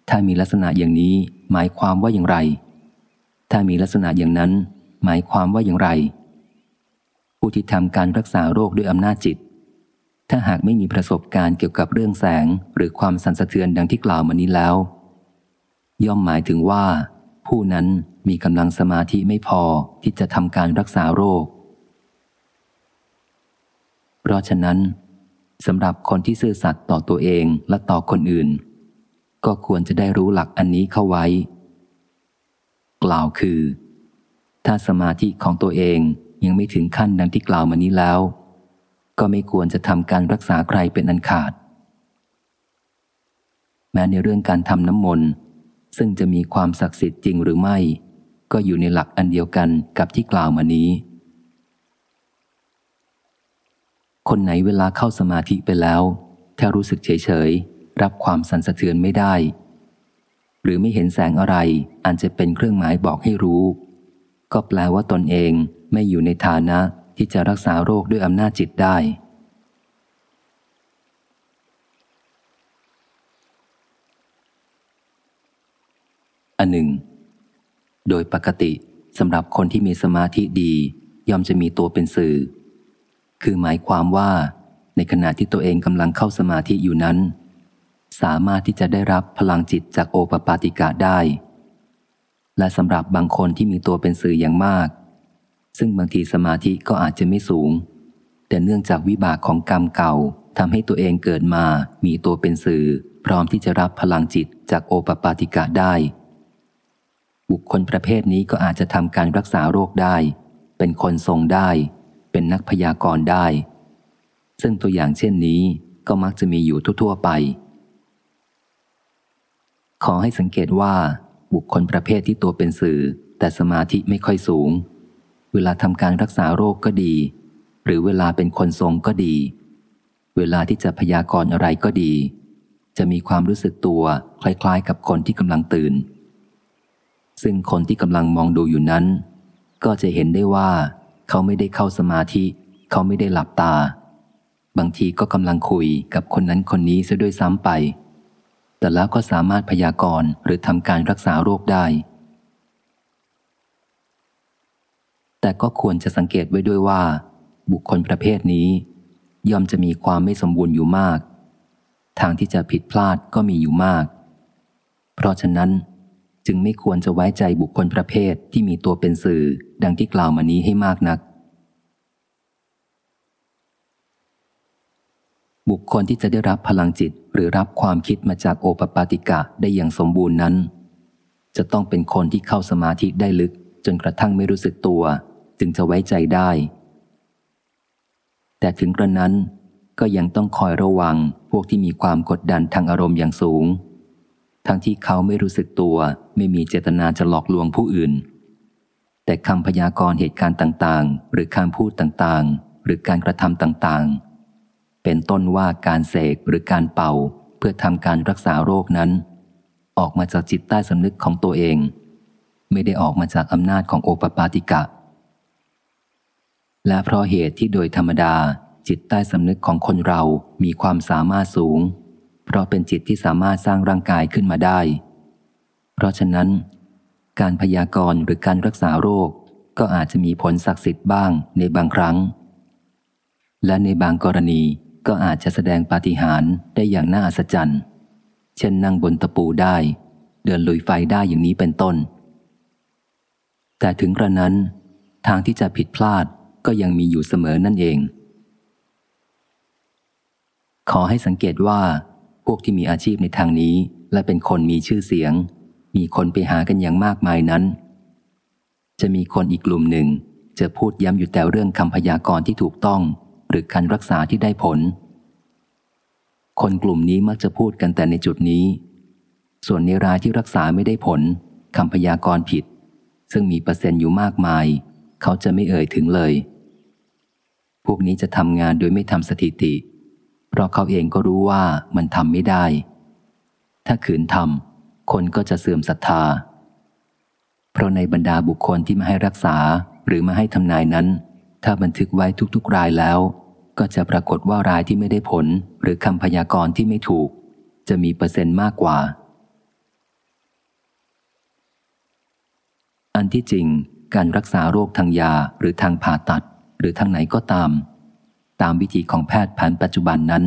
ถ้ามีลักษณะอย่างนี้หมายความว่าอย่างไร ถ้ามีลักษณะอย่างนั้น หมายความว่าอย่างไร ผู้ที่ทำการรักษาโรคด้วยอำนาจจิต ถ้าหากไม่มีประสบการณ์เกี่ยวกับเรื่องแสงหรือความสั่นสะเทือนดังที่กล่าวมานี้แล้ว ย่อมหมายถึงว่า ผู้นั้นมีกำลังสมาธิไม่พอที่จะทำการรักษาโรค เพราะฉะนั้นสำหรับคนที่ซื่อสัตย์ต่อตัวเองและต่อคนอื่น ก็ควรจะได้รู้หลักอันนี้เข้าไว้ กล่าวคือ ถ้าสมาธิของตัวเองยังไม่ถึงขั้นดังที่กล่าวมานี้แล้ว ก็ไม่ควรจะทำการรักษาใครเป็นอันขาด แม้ในเรื่องการทำน้ำมนต์ซึ่งจะมีความศักดิ์สิทธิ์จริงหรือไม่ ก็อยู่ในหลักอันเดียวกันกับที่กล่าวมานี้ คนไหนเวลาเข้าสมาธิไปแล้ว ถ้ารู้สึกเฉยรับความสั่นสะเทือนไม่ได้ หรือไม่เห็นแสงอะไรอันจะเป็นเครื่องหมายบอกให้รู้ ก็แปลว่าตนเองไม่อยู่ในฐานะ ที่จะรักษาโรคด้วยอำนาจจิตได้ อันหนึ่ง โดยปกติสำหรับคนที่มีสมาธิดีย่อมจะมีตัวเป็นสื่อ คือหมายความว่า ในขณะที่ตัวเองกำลังเข้าสมาธิอยู่นั้น สามารถที่จะได้รับพลังจิตจากโอปปาติกะได้ และสำหรับบางคนที่มีตัวเป็นสื่ออย่างมาก ซึ่งบางทีสมาธิก็อาจจะไม่สูง แต่เนื่องจากวิบากของกรรมเก่าทำให้ตัวเองเกิดมามีตัวเป็นสื่อ พร้อมที่จะรับพลังจิตจากโอปปาติกะได้ บุคคลประเภทนี้ก็อาจจะทำการรักษาโรคได้ เป็นคนทรงได้ เป็นนักพยากรณ์ได้ ซึ่งตัวอย่างเช่นนี้ก็มักจะมีอยู่ทั่วๆไป ขอให้สังเกตว่า บุคคลประเภทที่ตัวเป็นสื่อ แต่สมาธิไม่ค่อยสูง เวลาทำการรักษาโรคก็ดี หรือเวลาเป็นคนทรงก็ดี เวลาที่จะพยากรณ์อะไรก็ดี จะมีความรู้สึกตัวคล้ายๆ กับคนที่กำลังตื่น ซึ่งคนที่กำลังมองดูอยู่นั้น ก็จะเห็นได้ว่า เขาไม่ได้เข้าสมาธิ เขาไม่ได้หลับตา บางทีก็กำลังคุยกับคนนั้นคนนี้ซะด้วยซ้ำไป แต่แล้วก็สามารถพยากรณ์หรือทำการรักษาโรคได้ แต่ก็ควรจะสังเกตไว้ด้วยว่า บุคคลประเภทนี้ ย่อมจะมีความไม่สมบูรณ์อยู่มาก ทางที่จะผิดพลาดก็มีอยู่มาก เพราะฉะนั้นจึงไม่ควรจะไว้ใจบุคคลประเภทที่มีตัวเป็นสื่อดังที่กล่าวมานี้ให้มากนัก บุคคลที่จะได้รับพลังจิตหรือรับความคิดมาจากโอปปาติกะได้อย่างสมบูรณ์นั้น จะต้องเป็นคนที่เข้าสมาธิได้ลึกจนกระทั่งไม่รู้สึกตัว จึงจะไว้ใจได้ แต่ถึงกระนั้นก็ยังต้องคอยระวังพวกที่มีความกดดันทางอารมณ์อย่างสูง ทั้งที่เขาไม่รู้สึกตัวไม่มีเจตนาจะหลอกลวงผู้อื่น แต่คำพยากรณ์เหตุการณ์ต่างๆ หรือคำพูดต่างๆ หรือการกระทำต่างๆ เป็นต้นว่าการเสกหรือการเป่า เพื่อทำการรักษาโรคนั้น ออกมาจากจิตใต้สำนึกของตัวเอง ไม่ได้ออกมาจากอำนาจของโอปปาติกะ และเพราะเหตุที่โดยธรรมดา จิตใต้สำนึกของคนเรามีความสามารถสูง เพราะเป็นจิตที่สามารถสร้างร่างกายขึ้นมาได้ เพราะฉะนั้น การพยากรณ์หรือการรักษาโรคก็อาจจะมีผลศักดิ์สิทธิ์บ้างในบางครั้ง และในบางกรณีก็อาจจะแสดงปาฏิหาริย์ได้อย่างน่าอัศจรรย์ เช่นนั่งบนตะปูได้ เดินลุยไฟได้อย่างนี้เป็นต้น แต่ถึงกระนั้น ทางที่จะผิดพลาด ก็ยังมีอยู่เสมอนั่นเอง ขอให้สังเกตว่า พวกที่มีอาชีพในทางนี้ และเป็นคนมีชื่อเสียง มีคนไปหากันอย่างมากมายนั้น จะมีคนอีกกลุ่มหนึ่ง จะพูดย้ำอยู่แต่เรื่องคำพยากรณ์ที่ถูกต้อง หรือการรักษาที่ได้ผล คนกลุ่มนี้มักจะพูดกันแต่ในจุดนี้ ส่วนในรายที่รักษาไม่ได้ผลคำพยากรณ์ผิด ซึ่งมีเปอร์เซ็นต์อยู่มากมาย เขาจะไม่เอ่ยถึงเลย พวกนี้จะทำงานโดยไม่ทำสถิติ เพราะเขาเองก็รู้ว่ามันทำไม่ได้ ถ้าขืนทำคนก็จะเสื่อมศรัทธา เพราะในบรรดาบุคคลที่มาให้รักษาหรือมาให้ทำนายนั้น ถ้าบันทึกไว้ทุกๆรายแล้ว ก็จะปรากฏว่ารายที่ไม่ได้ผล หรือคำพยากรณ์ที่ไม่ถูก จะมีเปอร์เซ็นต์มากกว่า อันที่จริงการรักษาโรคทางยาหรือทางผ่าตัด หรือทางไหนก็ตาม ตามวิธีของแพทย์แผนปัจจุบันนั้น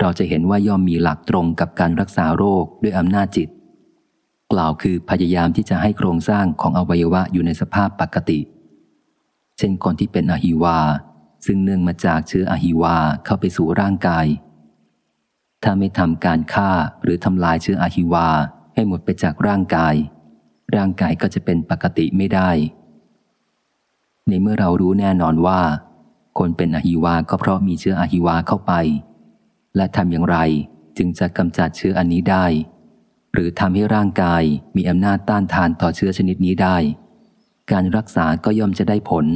เราจะเห็นว่าย่อมมีหลักตรงกับการรักษาโรคด้วยอำนาจจิต กล่าวคือพยายามที่จะให้โครงสร้างของอวัยวะอยู่ในสภาพปกติ เช่นคนที่เป็นอหิวา ซึ่งเนื่องมาจากเชื้ออหิวาเข้าไปสู่ร่างกาย ถ้าไม่ทำการฆ่าหรือทำลายเชื้ออหิวาให้หมดไปจากร่างกาย ร่างกายก็จะเป็นปกติไม่ได้ ในเมื่อเรารู้แน่นอนว่า คนเป็นอหิวาก็เพราะมีเชื้ออหิวาเข้าไป และทำอย่างไรจึงจะกำจัดเชื้ออันนี้ได้ หรือทำให้ร่างกายมีอำนาจต้านทานต่อเชื้อชนิดนี้ได้ การรักษาก็ย่อมจะได้ผล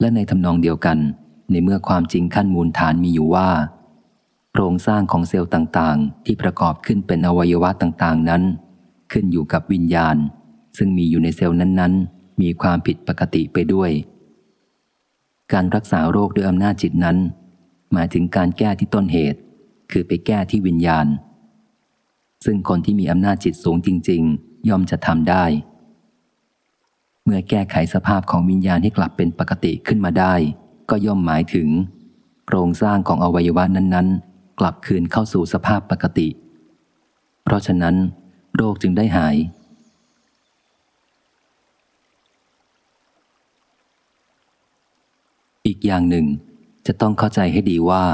และในทำนองเดียวกัน ในเมื่อความจริงขั้นมูลฐานมีอยู่ว่าโครงสร้างของเซลล์ต่างๆ ที่ประกอบขึ้นเป็นอวัยวะต่างๆนั้น ขึ้นอยู่กับวิญญาณ ซึ่งมีอยู่ในเซลล์นั้นๆ มีความผิดปกติไปด้วย การรักษาโรคด้วยอำนาจจิตนั้น หมายถึงการแก้ที่ต้นเหตุ คือไปแก้ที่วิญญาณ ซึ่งคนที่มีอำนาจจิตสูงจริง ๆ ย่อมจะทำได้ เมื่อแก้ไขสภาพของวิญญาณให้กลับเป็นปกติขึ้นมาได้ ก็ย่อมหมายถึงโครงสร้างของอวัยวะนั้นๆ กลับคืนเข้าสู่สภาพปกติ เพราะฉะนั้น โรคจึงได้หาย อีกอย่างหนึ่ง จะต้องเข้าใจให้ดีว่า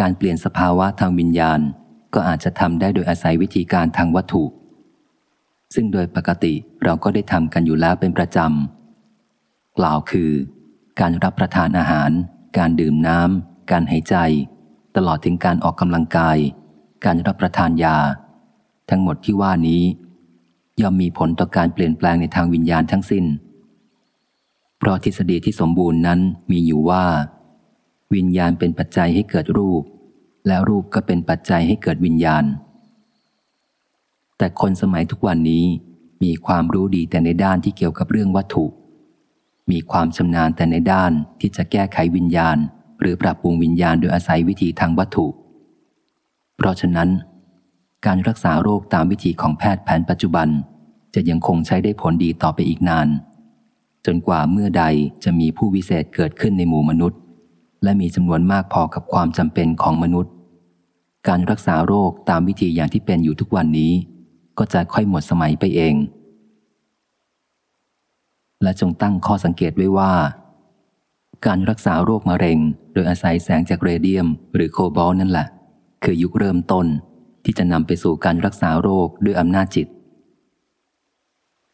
การเปลี่ยนสภาวะทางวิญญาณ ก็อาจจะทำได้โดยอาศัยวิธีการทางวัตถุ ซึ่งโดยปกติเราก็ได้ทำกันอยู่แล้วเป็นประจำกล่าวคือ การรับประทานอาหาร การดื่มน้ำการหายใจ ตลอดถึงการออกกำลังกาย การรับประทานยา ทั้งหมดที่ว่านี้ย่อมมีผลต่อการเปลี่ยนแปลงในทางวิญญาณทั้งสิ้น เพราะทฤษฎีที่สมบูรณ์นั้นมีอยู่ว่า วิญญาณเป็นปัจจัยให้เกิดรูป แล้วรูปก็เป็นปัจจัยให้เกิดวิญญาณ แต่คนสมัยทุกวันนี้มีความรู้ดีแต่ในด้านที่เกี่ยวกับเรื่องวัตถุ มีความชำนาญแต่ในด้านที่จะแก้ไขวิญญาณ หรือปรับปรุงวิญญาณโดยอาศัยวิธีทางวัตถุ เพราะฉะนั้น การรักษาโรคตามวิธีของแพทย์แผนปัจจุบัน จะยังคงใช้ได้ผลดีต่อไปอีกนาน จนกว่าเมื่อใดจะมีผู้วิเศษเกิดขึ้นในหมู่มนุษย์ และมีจำนวนมากพอกับความจำเป็นของมนุษย์ การรักษาโรคตามวิธีอย่างที่เป็นอยู่ทุกวันนี้ ก็จะค่อยหมดสมัยไปเอง และจงตั้งข้อสังเกตไว้ว่า การรักษาโรคมะเร็ง โดยอาศัยแสงจากเรเดียม หรือโคบอลนั่นแหละ คือยุคเริ่มต้นที่จะนำไปสู่การรักษาโรคด้วยอำนาจจิต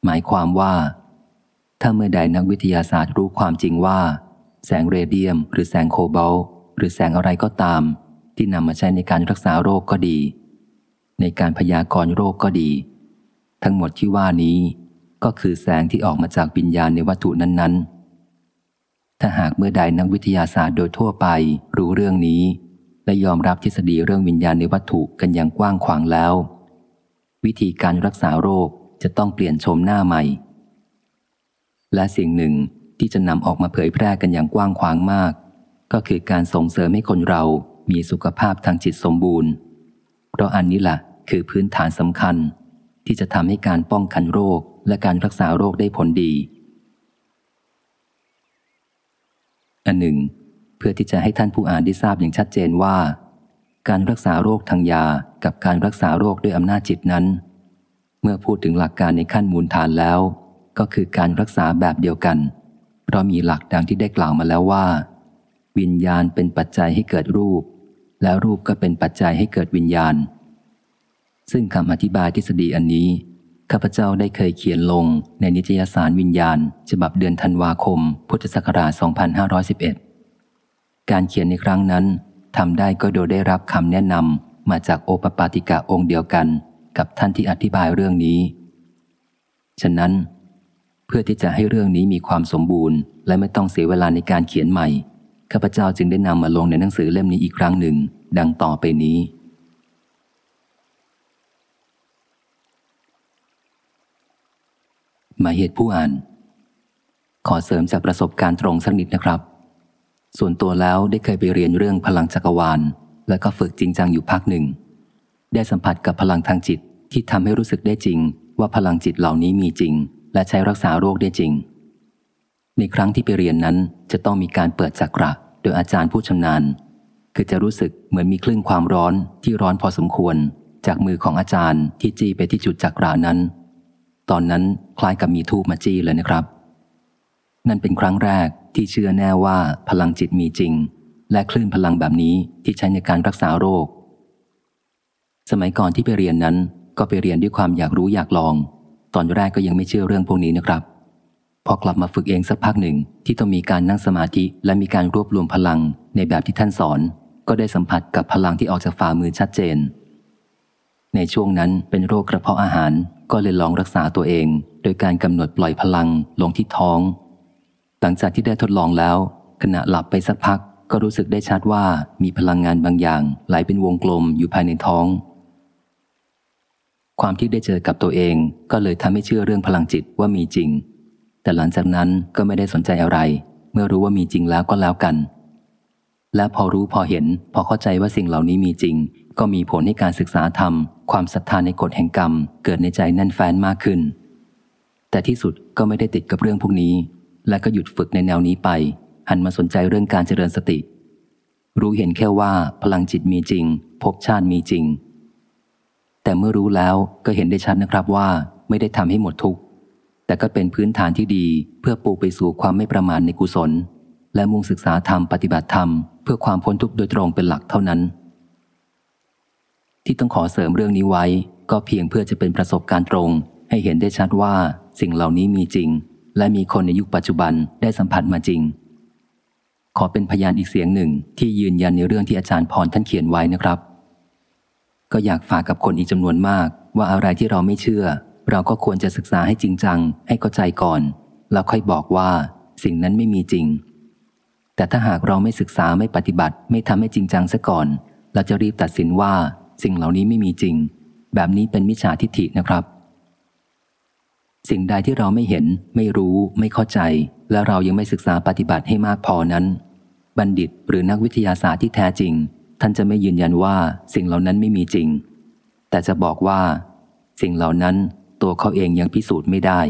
หมายความว่า ถ้าเมื่อใดนักวิทยาศาสตร์รู้ความจริงว่า แสงเรเดียม หรือแสงโคบอลหรือแสงอะไรก็ตาม ที่นำมาใช้ในการรักษาโรคก็ดี ในการพยากรณ์โรคก็ดี ทั้งหมดที่ว่านี้ก็คือแสงที่ออกมาจากวิญญาณในวัตถุนั้น ๆ ถ้าหากเมื่อใดนักวิทยาศาสตร์โดยทั่วไปรู้เรื่องนี้ และยอมรับทฤษฎีเรื่องวิญญาณในวัตถุกันอย่างกว้างขวางแล้ว วิธีการรักษาโรคจะต้องเปลี่ยนชมหน้าใหม่ และสิ่งหนึ่งที่จะนำออกมาเผยแพร่กันอย่างกว้างขวางมาก ก็คือการส่งเสริมให้คนเรามีสุขภาพทางจิตสมบูรณ์ เพราะอันนี้แหละคือพื้นฐานสำคัญ ที่จะทำให้การป้องกันโรคและการรักษาโรคได้ผลดี อันหนึ่ง เพื่อที่จะให้ท่านผู้อ่านได้ทราบอย่างชัดเจนว่า การรักษาโรคทางยากับการรักษาโรคด้วยอำนาจจิตนั้น เมื่อพูดถึงหลักการในขั้นมูลฐานแล้ว ก็คือการรักษาแบบเดียวกัน เพราะมีหลักดังที่ได้กล่าวมาแล้วว่า วิญญาณเป็นปัจจัยให้เกิดรูป แล้วรูปก็เป็นปัจจัยให้เกิดวิญญาณ ซึ่งคำอธิบายทฤษฎีอันนี้ข้าพเจ้าได้เคยเขียนลงในนิตยสารวิญญาณ ฉบับเดือนธันวาคม พุทธศักราช 2511 การเขียนในครั้งนั้นทำได้ก็โดยได้รับคำแนะนำมาจากโอปปาติกะองค์เดียวกัน กับท่านที่อธิบายเรื่องนี้ ฉะนั้น เพื่อที่จะให้เรื่องนี้มีความสมบูรณ์ และไม่ต้องเสียเวลาในการเขียนใหม่ ข้าพเจ้าจึงได้นำมาลงในหนังสือเล่มนี้อีกครั้งหนึ่ง ดังต่อไปนี้ หมายเหตุผู้อ่าน ขอเสริมจากประสบการณ์ตรงสักนิดนะครับ ส่วนตัวแล้วได้เคยไปเรียนเรื่องพลังจักรวาล แล้วก็ฝึกจริงจังอยู่พักหนึ่ง ได้สัมผัสกับพลังทางจิตที่ทำให้รู้สึกได้จริง ว่าพลังจิตเหล่านี้มีจริง และใช้รักษาโรคได้จริง ในครั้งที่ไปเรียนนั้นจะต้องมีการเปิดจักระโดยอาจารย์ผู้ชำนาญ คือจะรู้สึกเหมือนมีคลื่นความร้อนที่ร้อนพอสมควร จากมือของอาจารย์ที่จี้ไปที่จุดจักระนั้น ตอนนั้นคล้ายกับมีทูบมาจี้เลยนะครับ นั่นเป็นครั้งแรกที่เชื่อแน่ว่าพลังจิตมีจริง และคลื่นพลังแบบนี้ที่ใช้ในการรักษาโรค สมัยก่อนที่ไปเรียนนั้นก็ไปเรียนด้วยความอยากรู้อยากลอง ตอนแรกก็ยังไม่เชื่อเรื่องพวกนี้นะครับ พอกลับมาฝึกเองสักพักหนึ่งที่ต้องมีการนั่งสมาธิและมีการรวบรวมพลังในแบบที่ท่านสอน ก็ได้สัมผัสกับพลังที่ออกจากฝ่ามือชัดเจน ในช่วงนั้นเป็นโรคกระเพาะอาหารก็เลยลองรักษาตัวเอง โดยการกำหนดปล่อยพลังลงที่ท้อง หลังจากที่ได้ทดลองแล้ว ขณะหลับไปสักพักก็รู้สึกได้ชัดว่ามีพลังงานบางอย่างไหลเป็นวงกลมอยู่ภายในท้อง ความที่ได้เจอกับตัวเองก็เลยทำให้เชื่อเรื่องพลังจิตว่ามีจริง แต่หลังจากนั้นก็ไม่ได้สนใจอะไร เมื่อรู้ว่ามีจริงแล้วก็แล้วกัน และพอรู้พอเห็น พอเข้าใจว่าสิ่งเหล่านี้มีจริง ก็มีผลให้การศึกษาธรรม ความศรัทธาในกฎแห่งกรรม เกิดในใจแน่นแฟ้นมากขึ้น แต่ที่สุดก็ไม่ได้ติดกับเรื่องพวกนี้ และก็หยุดฝึกในแนวนี้ไป หันมาสนใจเรื่องการเจริญสติ รู้เห็นแค่ว่าพลังจิตมีจริง ภพชาติมีจริง แต่เมื่อรู้แล้วก็เห็นได้ชัดนะครับว่าไม่ได้ทำให้หมดทุกข์ แต่ก็เป็นพื้นฐานที่ดีเพื่อปูไปสู่ความไม่ประมาทในกุศล และมุ่งศึกษาธรรมปฏิบัติธรรมเพื่อความพ้นทุกข์โดยตรงเป็นหลักเท่านั้น ที่ต้องขอเสริมเรื่องนี้ไว้ ก็เพียงเพื่อจะเป็นประสบการณ์ตรง ให้เห็นได้ชัดว่าสิ่งเหล่านี้มีจริง และมีคนในยุคปัจจุบันได้สัมผัสมาจริง ขอเป็นพยานอีกเสียงหนึ่งที่ยืนยันในเรื่องที่อาจารย์พรท่านเขียนไว้นะครับ ก็อยากฝากกับคนอีกจำนวนมาก ว่าอะไรที่เราไม่เชื่อ เราก็ควรจะศึกษาให้จริงจัง ให้เข้าใจก่อน แล้วค่อยบอกว่า สิ่งนั้นไม่มีจริง แต่ถ้าหากเราไม่ศึกษาไม่ปฏิบัติ ไม่ทำให้จริงจังซะก่อน เราจะรีบตัดสินว่า สิ่งเหล่านี้ไม่มีจริง แบบนี้เป็นมิจฉาทิฏฐินะครับ สิ่งใดที่เราไม่เห็น ไม่รู้ ไม่เข้าใจ และเรายังไม่ศึกษาปฏิบัติให้มากพอนั้น บัณฑิตหรือนักวิทยาศาสตร์ที่แท้จริง ท่านจะไม่ยืนยันว่าสิ่งเหล่านั้นไม่มีจริง แต่จะบอกว่า สิ่งเหล่านั้นตัวเขาเองยังพิสูจน์ไม่ได้